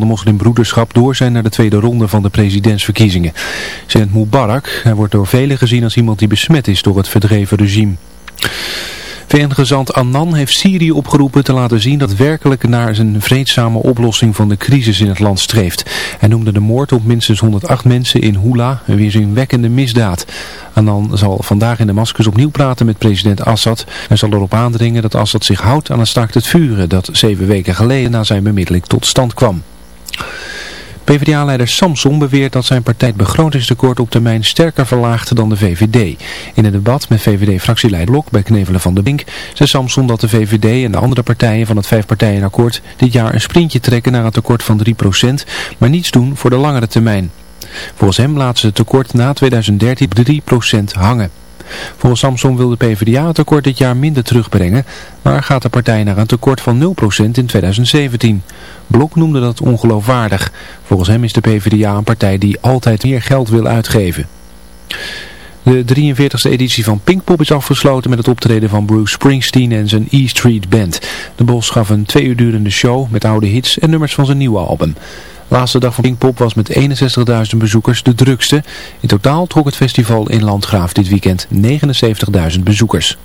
de moslimbroederschap door zijn naar de tweede ronde van de presidentsverkiezingen. President Mubarak hij wordt door velen gezien als iemand die besmet is door het verdreven regime. VN-gezant Annan heeft Syrië opgeroepen te laten zien dat werkelijk naar een vreedzame oplossing van de crisis in het land streeft. Hij noemde de moord op minstens 108 mensen in Hula een weerzinwekkende misdaad. Annan zal vandaag in Damascus opnieuw praten met president Assad en zal erop aandringen dat Assad zich houdt aan het staakt het vuren dat zeven weken geleden na zijn bemiddeling tot stand kwam. PvdA-leider Samson beweert dat zijn partij het begrotingstekort op termijn sterker verlaagt dan de VVD. In een debat met VVD-fractieleider Blok bij Knevelen van de Bink zei Samson dat de VVD en de andere partijen van het vijfpartijenakkoord dit jaar een sprintje trekken naar een tekort van 3%, maar niets doen voor de langere termijn. Volgens hem laten ze het tekort na 2013 3% hangen. Volgens Samson wil de PvdA het tekort dit jaar minder terugbrengen, maar gaat de partij naar een tekort van 0% in 2017. Blok noemde dat ongeloofwaardig. Volgens hem is de PvdA een partij die altijd meer geld wil uitgeven. De 43e editie van Pinkpop is afgesloten met het optreden van Bruce Springsteen en zijn E Street Band. De Bos gaf een twee uur durende show met oude hits en nummers van zijn nieuwe album. De laatste dag van Pinkpop was met 61.000 bezoekers de drukste. In totaal trok het festival in Landgraaf dit weekend 79.000 bezoekers.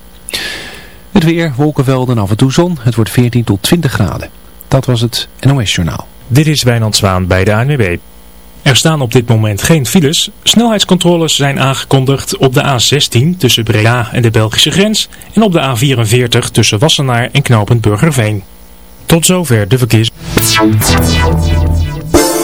Het weer, wolkenvelden en af en toe zon. Het wordt 14 tot 20 graden. Dat was het NOS Journaal. Dit is Wijnand Zwaan bij de ANWB. Er staan op dit moment geen files. Snelheidscontroles zijn aangekondigd op de A16 tussen Breda en de Belgische grens en op de A44 tussen Wassenaar en Knopend Burgerveen. Tot zover de verkeers.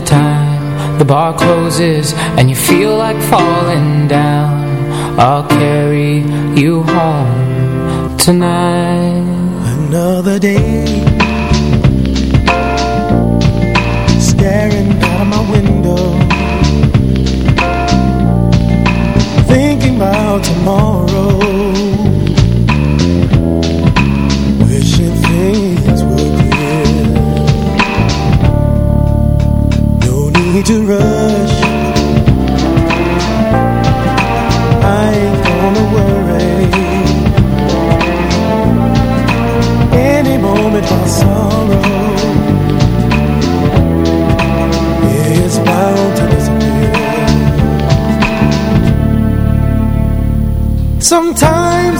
the time. The bar closes and you feel like falling down, I'll carry you home tonight. Another day. Staring out of my window. Thinking about tomorrow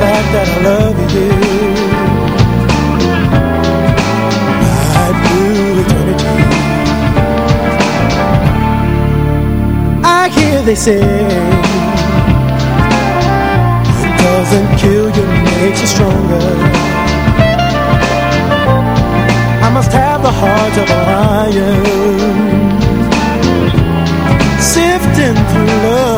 Fact that I love you. Through eternity. I hear they say What doesn't kill you makes you stronger I must have the heart of a lion Sifting through love's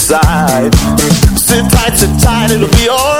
Inside Sit tight, sit tight, it'll be alright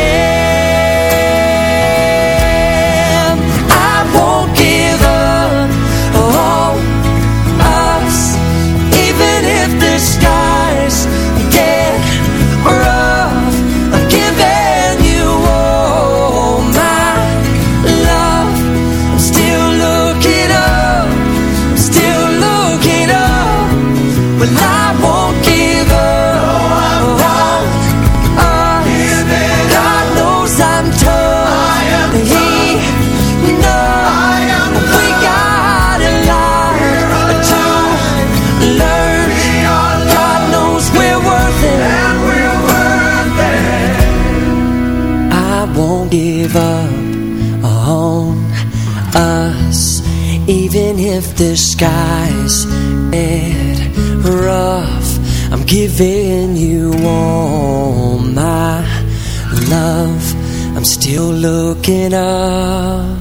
if the sky's get rough I'm giving you all my love. I'm still looking up